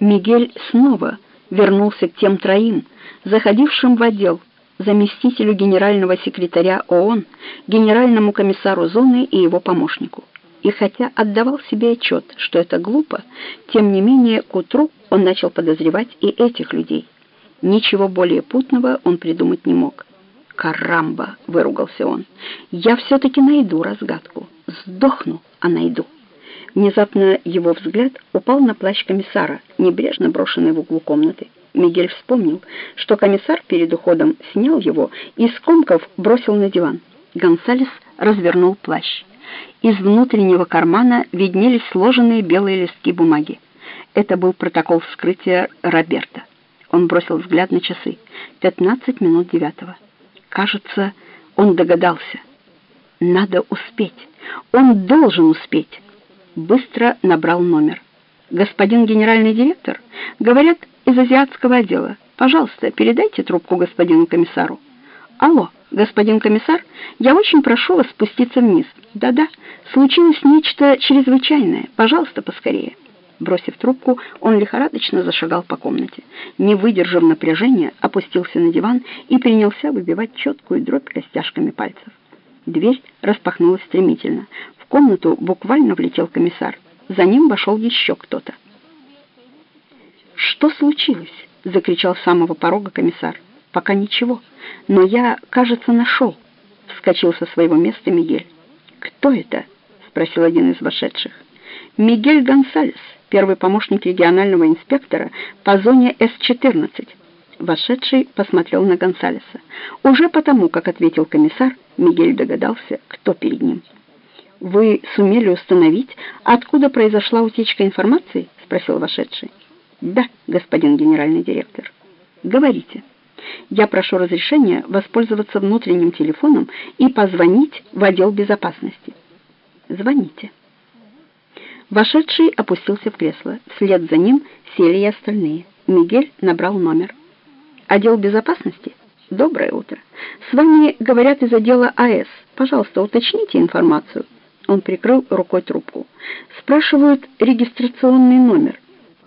Мигель снова вернулся к тем троим, заходившим в отдел, заместителю генерального секретаря ООН, генеральному комиссару зоны и его помощнику. И хотя отдавал себе отчет, что это глупо, тем не менее к утру он начал подозревать и этих людей. Ничего более путного он придумать не мог. «Карамба!» — выругался он. «Я все-таки найду разгадку. Сдохну, а найду». Внезапно его взгляд упал на плащ комиссара, небрежно брошенный в углу комнаты. Мигель вспомнил, что комиссар перед уходом снял его и, скомков, бросил на диван. Гонсалес развернул плащ. Из внутреннего кармана виднелись сложенные белые листки бумаги. Это был протокол вскрытия Роберта. Он бросил взгляд на часы. Пятнадцать минут девятого. Кажется, он догадался. Надо успеть. Он должен успеть. Быстро набрал номер. «Господин генеральный директор? Говорят, из азиатского отдела. Пожалуйста, передайте трубку господину комиссару». «Алло, господин комиссар, я очень прошу вас спуститься вниз. Да-да, случилось нечто чрезвычайное. Пожалуйста, поскорее». Бросив трубку, он лихорадочно зашагал по комнате. Не выдержав напряжения, опустился на диван и принялся выбивать четкую дробь костяшками пальцев. Дверь распахнулась стремительно. Комнату буквально влетел комиссар. За ним вошел еще кто-то. «Что случилось?» — закричал с самого порога комиссар. «Пока ничего. Но я, кажется, нашел», — вскочил со своего места Мигель. «Кто это?» — спросил один из вошедших. «Мигель Гонсалес, первый помощник регионального инспектора по зоне С-14». Вошедший посмотрел на Гонсалеса. Уже потому, как ответил комиссар, Мигель догадался, кто перед ним. «Вы сумели установить, откуда произошла утечка информации?» — спросил вошедший. «Да, господин генеральный директор». «Говорите. Я прошу разрешения воспользоваться внутренним телефоном и позвонить в отдел безопасности». «Звоните». Вошедший опустился в кресло. Вслед за ним сели и остальные. Мигель набрал номер. «Отдел безопасности?» «Доброе утро. С вами говорят из отдела АЭС. Пожалуйста, уточните информацию». Он прикрыл рукой трубку. «Спрашивают регистрационный номер».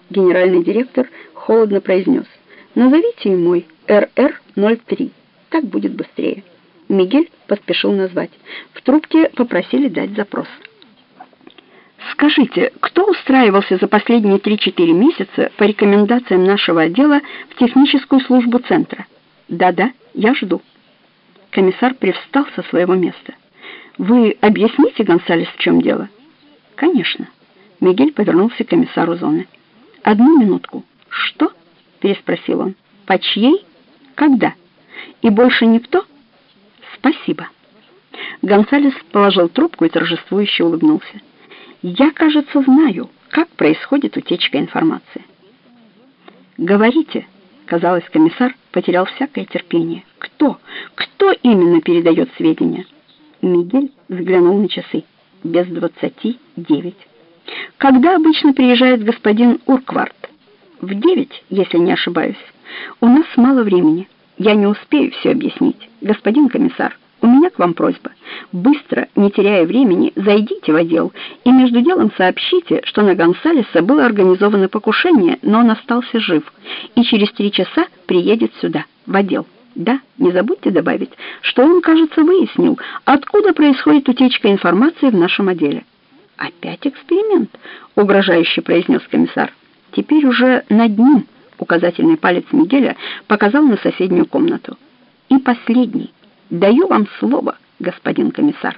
Генеральный директор холодно произнес. «Назовите мой РР-03. Так будет быстрее». Мигель поспешил назвать. В трубке попросили дать запрос. Скажите, кто устраивался за последние 3-4 месяца по рекомендациям нашего отдела в техническую службу центра? Да-да, я жду. Комиссар привстал со своего места. «Вы объясните, Гонсалес, в чем дело?» «Конечно». Мигель повернулся к комиссару зоны. «Одну минутку». «Что?» — переспросил он. «По чьей? Когда? И больше никто?» «Спасибо». Гонсалес положил трубку и торжествующе улыбнулся. «Я, кажется, знаю, как происходит утечка информации». «Говорите», — казалось, комиссар потерял всякое терпение. «Кто? Кто именно передает сведения?» Мигель взглянул на часы. Без двадцати девять. «Когда обычно приезжает господин Урквард?» «В девять, если не ошибаюсь. У нас мало времени. Я не успею все объяснить. Господин комиссар, у меня к вам просьба. Быстро, не теряя времени, зайдите в отдел и между делом сообщите, что на Гонсалеса было организовано покушение, но он остался жив, и через три часа приедет сюда, в отдел». Да, не забудьте добавить, что он, кажется, выяснил, откуда происходит утечка информации в нашем отделе. «Опять эксперимент», — угрожающе произнес комиссар. Теперь уже над ним указательный палец Мигеля показал на соседнюю комнату. «И последний. Даю вам слово, господин комиссар».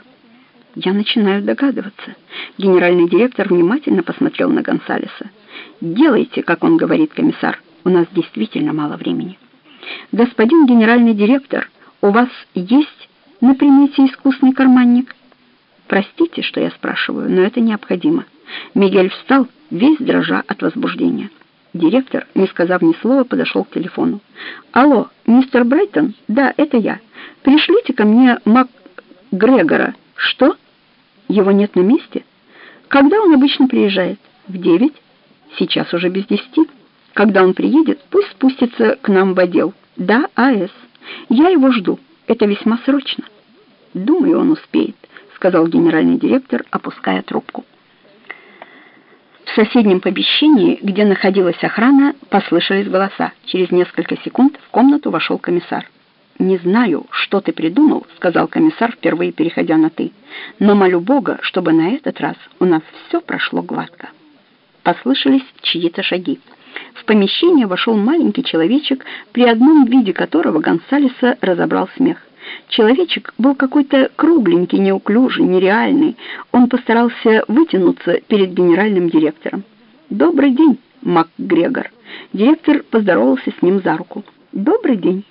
«Я начинаю догадываться». Генеральный директор внимательно посмотрел на Гонсалеса. «Делайте, как он говорит, комиссар. У нас действительно мало времени». «Господин генеральный директор, у вас есть на примете искусный карманник?» «Простите, что я спрашиваю, но это необходимо». Мигель встал, весь дрожа от возбуждения. Директор, не сказав ни слова, подошел к телефону. «Алло, мистер Брайтон? Да, это я. Пришлите ко мне Мак Грегора. Что? Его нет на месте? Когда он обычно приезжает? В девять? Сейчас уже без десяти». Когда он приедет, пусть спустится к нам в отдел. Да, АС. Я его жду. Это весьма срочно. Думаю, он успеет, сказал генеральный директор, опуская трубку. В соседнем помещении, где находилась охрана, послышались голоса. Через несколько секунд в комнату вошел комиссар. «Не знаю, что ты придумал», — сказал комиссар, впервые переходя на «ты», «но молю Бога, чтобы на этот раз у нас все прошло гладко». Послышались чьи-то шаги. В помещение вошел маленький человечек, при одном виде которого Гонсалеса разобрал смех. Человечек был какой-то кругленький, неуклюжий, нереальный. Он постарался вытянуться перед генеральным директором. «Добрый день, МакГрегор!» Директор поздоровался с ним за руку. «Добрый день!»